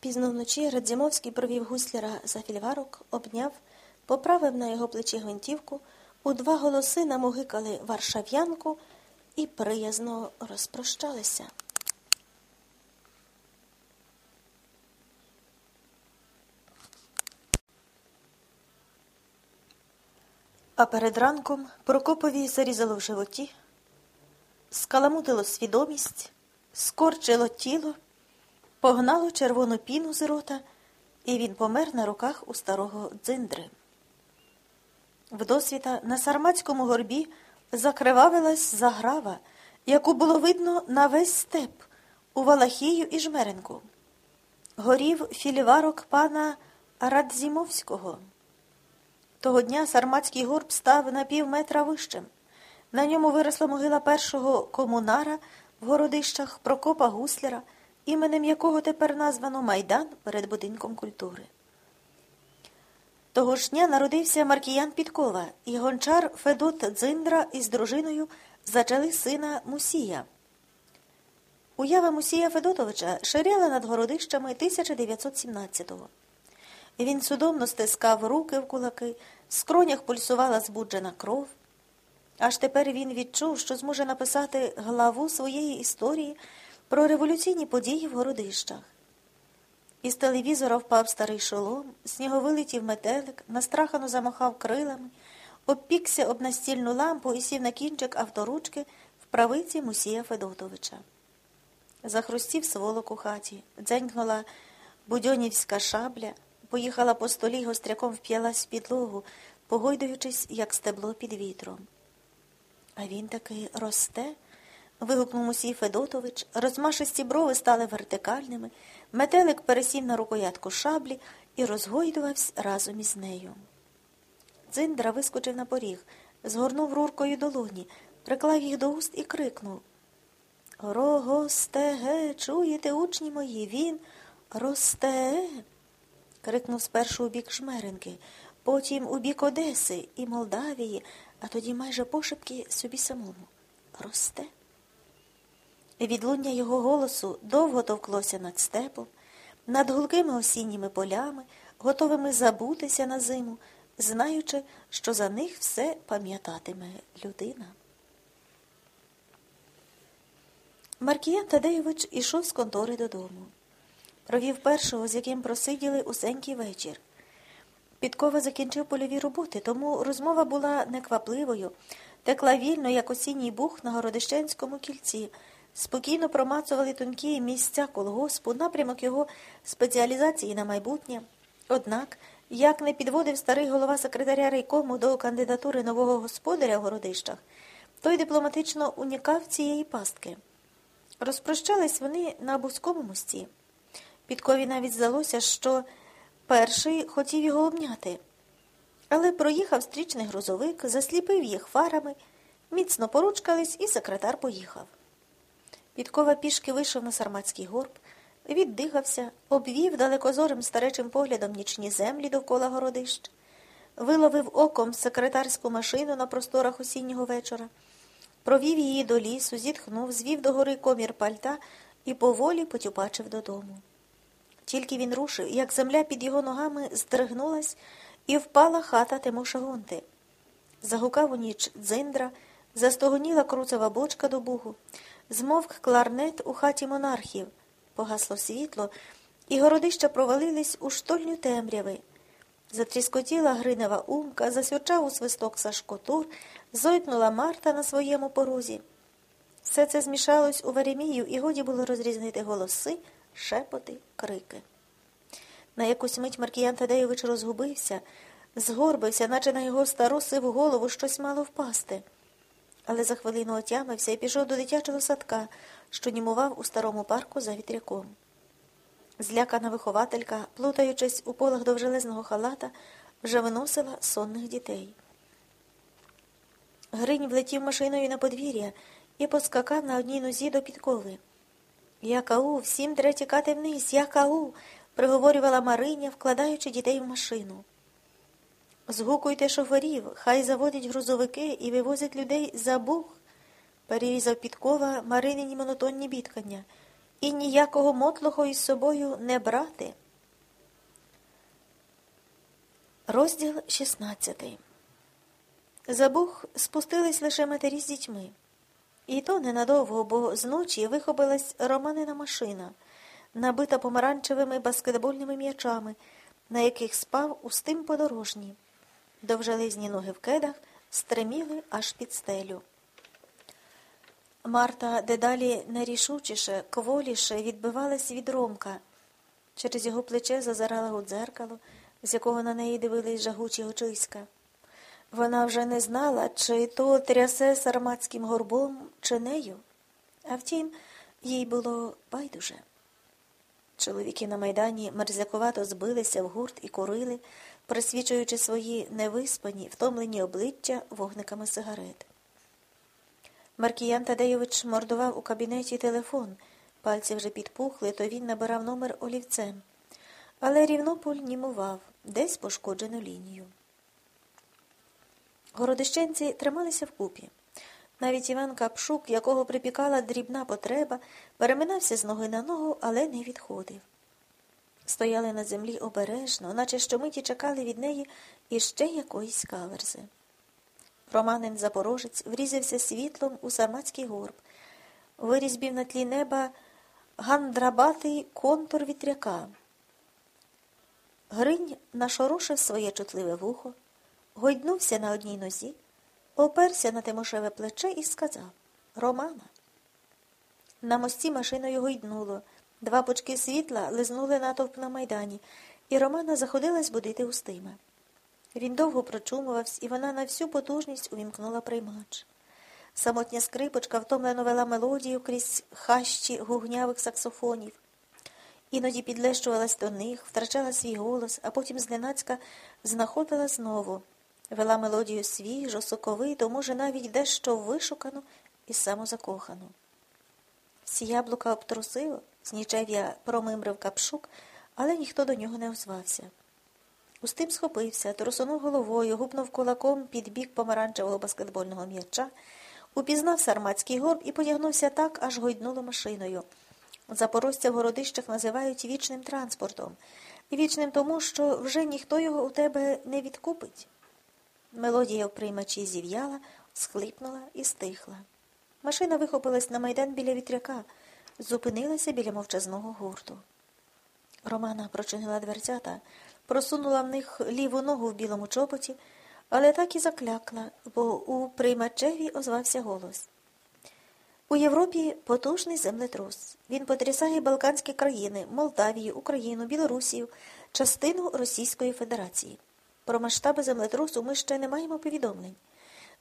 Пізно вночі Радзімовський провів гусляра за фільварок, обняв, поправив на його плечі гвинтівку, у два голоси намогикали варшав'янку і приязно розпрощалися. А перед ранком Прокопові зарізало в животі, скаламутило свідомість, скорчило тіло, погнало червону піну з рота, і він помер на руках у старого дзиндри. Вдосвіта на сарматському горбі закривавилась заграва, яку було видно на весь степ, у Валахію і Жмеренку. Горів філіварок пана Радзімовського. Того дня Сарматський горб став на пів метра вищим. На ньому виросла могила першого комунара в городищах Прокопа Гусляра, іменем якого тепер названо Майдан перед будинком культури. Того ж дня народився Маркіян Підкова і гончар Федот Дзиндра із дружиною зачали сина Мусія. Уява Мусія Федотовича ширяла над городищами 1917-го. Він судомно стискав руки в кулаки, в скронях пульсувала збуджена кров. Аж тепер він відчув, що зможе написати главу своєї історії про революційні події в городищах. Із телевізора впав старий шолом, з вилетів метелик, настрахано замахав крилами, обпікся об настільну лампу і сів на кінчик авторучки в правиці Мусія Федотовича. Захрустів сволок у хаті, дзенькнула будьонівська шабля, поїхала по столі, гостряком вп'ялась в підлогу, погойдуючись, як стебло під вітром. А він таки росте. Вигукнув Мусій Федотович, розмашисті брови стали вертикальними, метелик пересів на рукоятку шаблі і розгойдувався разом із нею. Дзиндра вискочив на поріг, згорнув руркою долоні, приклав їх до уст і крикнув Рогостеге, чуєте, учні мої, він росте. крикнув спершу у бік Жмеренки, потім у бік Одеси і Молдавії, а тоді майже пошепки собі самому. Росте. Відлуння його голосу довго товклося над степом, над гулкими осінніми полями, готовими забутися на зиму, знаючи, що за них все пам'ятатиме людина. Маркіян Тадеєвич ішов з контори додому. Провів першого, з яким просиділи усенький вечір. Підкова закінчив польові роботи, тому розмова була неквапливою, текла вільно, як осінній бух на Городищенському кільці, спокійно промацували тонкі місця колгоспу, напрямок його спеціалізації на майбутнє. Однак, як не підводив старий голова секретаря райкому до кандидатури нового господаря в городищах, той дипломатично унікав цієї пастки. Розпрощались вони на Бузькому мості. Підкові навіть здалося, що перший хотів його обняти. Але проїхав стрічний грузовик, засліпив їх фарами, міцно поручкались, і секретар поїхав. Підкова пішки вийшов на Сарматський горб, віддихався, обвів далекозорим старечим поглядом нічні землі довкола городищ, виловив оком секретарську машину на просторах осіннього вечора, провів її до лісу, зітхнув, звів до гори комір пальта і поволі потюпачив додому. Тільки він рушив, як земля під його ногами здригнулась і впала хата Тимоша Гунти. Загукав у ніч дзиндра, застогоніла круцева бочка до бугу, змовк кларнет у хаті монархів, погасло світло, і городища провалились у штольню темряви. Затріскотіла гринева умка, засвірчав у свисток Сашко Тур, зойкнула Марта на своєму порозі. Все це змішалось у Веремію, і годі було розрізнити голоси шепоти, крики. На якусь мить Маркіян Тадеєвич розгубився, згорбився, наче на його стару сиву голову щось мало впасти. Але за хвилину отямився і пішов до дитячого садка, що німував у старому парку за вітряком. Злякана вихователька, плутаючись у полах довжелезного халата, вже виносила сонних дітей. Гринь влетів машиною на подвір'я і поскакав на одній нозі до підкови. Якау, всім треба тікати вниз, якау, приговорювала Мариня, вкладаючи дітей в машину. Згукуйте шоферів, хай заводять грузовики і вивозять людей за бух, перерізав підкова Маринині монотонні бідкання. і ніякого мотлоху із собою не брати. Розділ 16 За Буг спустились лише матері з дітьми. І то ненадовго, бо зночі вихопилась романина машина, набита помаранчевими баскетбольними м'ячами, на яких спав устим подорожній. Довжелезні ноги в кедах стреміли аж під стелю. Марта дедалі нерішучіше, кволіше відбивалась від Ромка. Через його плече зазирала у дзеркало, з якого на неї дивились жагучі очиська. Вона вже не знала, чи то трясе сарматським горбом, чи нею. А втім, їй було байдуже. Чоловіки на майдані мерзякувато збилися в гурт і курили, присвічуючи свої невиспані, втомлені обличчя вогниками сигарет. Маркіян Тадейович мордував у кабінеті телефон. Пальці вже підпухли, то він набирав номер олівцем. Але рівнополь німував, десь пошкоджену лінію. Городищенці трималися вкупі. Навіть Іван Капшук, якого припікала дрібна потреба, переминався з ноги на ногу, але не відходив. Стояли на землі обережно, наче щомиті чекали від неї іще якоїсь каверзи. Романин Запорожець врізався світлом у сарматський горб, вирізбів на тлі неба гандрабатий контур вітряка. Гринь нашорошив своє чутливе вухо, гойднувся на одній нозі, оперся на Тимошеве плече і сказав Романа. На мості машиною гойднуло. Два пучки світла лизнули натовп на майдані, і Романа заходилась будити устима. Він довго прочумувався, і вона на всю потужність увімкнула приймач. Самотня скрипочка втомлено вела мелодію крізь хащі гугнявих саксофонів. Іноді підлещувалась до них, втрачала свій голос, а потім зненацька знаходила знову, вела мелодію свіжо, соковито, може, навіть дещо вишукану і самозакохану. Всі яблука обтрусило, знічев'я промимрив капшук, але ніхто до нього не озвався. Устим схопився, трусунув головою, гупнув кулаком під бік помаранчевого баскетбольного м'яча, упізнав сарматський горб і потягнувся так, аж гойднуло машиною. Запорожця в городищах називають вічним транспортом, вічним тому, що вже ніхто його у тебе не відкупить. Мелодія в приймачі зів'яла, схлипнула і стихла. Машина вихопилась на майдан біля вітряка, зупинилася біля мовчазного гурту. Романа прочинила дверцята, просунула в них ліву ногу в білому чоботі, але так і заклякла, бо у приймачеві озвався голос. У Європі потужний землетрус. Він потрясає Балканські країни, Молдавію, Україну, Білорусію, частину Російської Федерації. Про масштаби землетрусу ми ще не маємо повідомлень.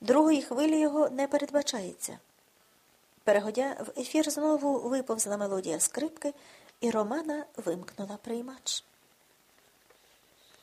Другої хвилі його не передбачається. Перегодя в ефір знову виповзла мелодія скрипки, і Романа вимкнула приймач.